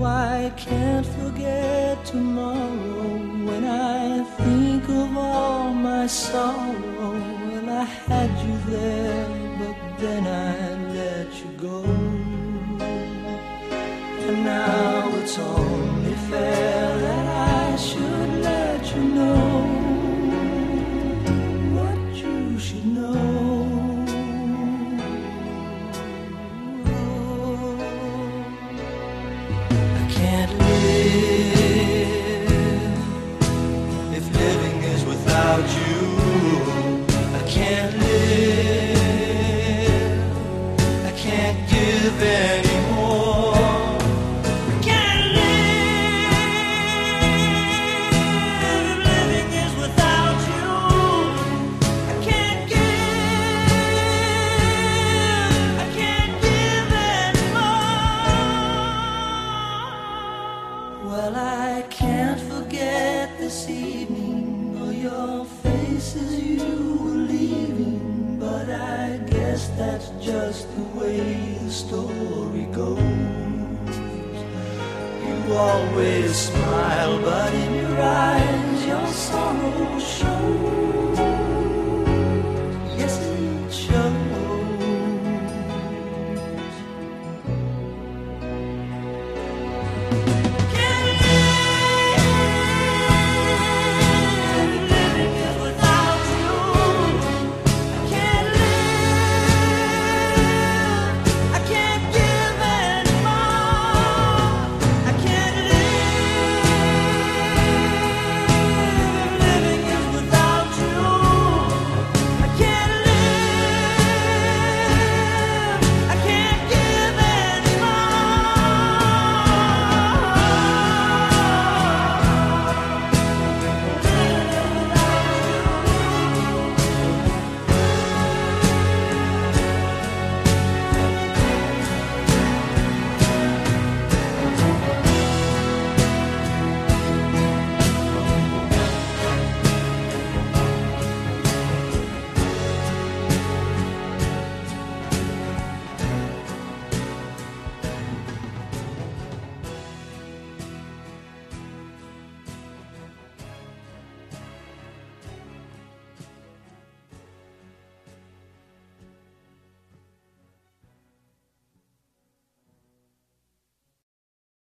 No, I can't forget tomorrow when I think of all my sorrow. Well, I had you there, but then I let you go. And now it's only fair that I should let you know this evening or your faces you were leaving, but I guess that's just the way the story goes. You always smile, but in your eyes your sorrow shows.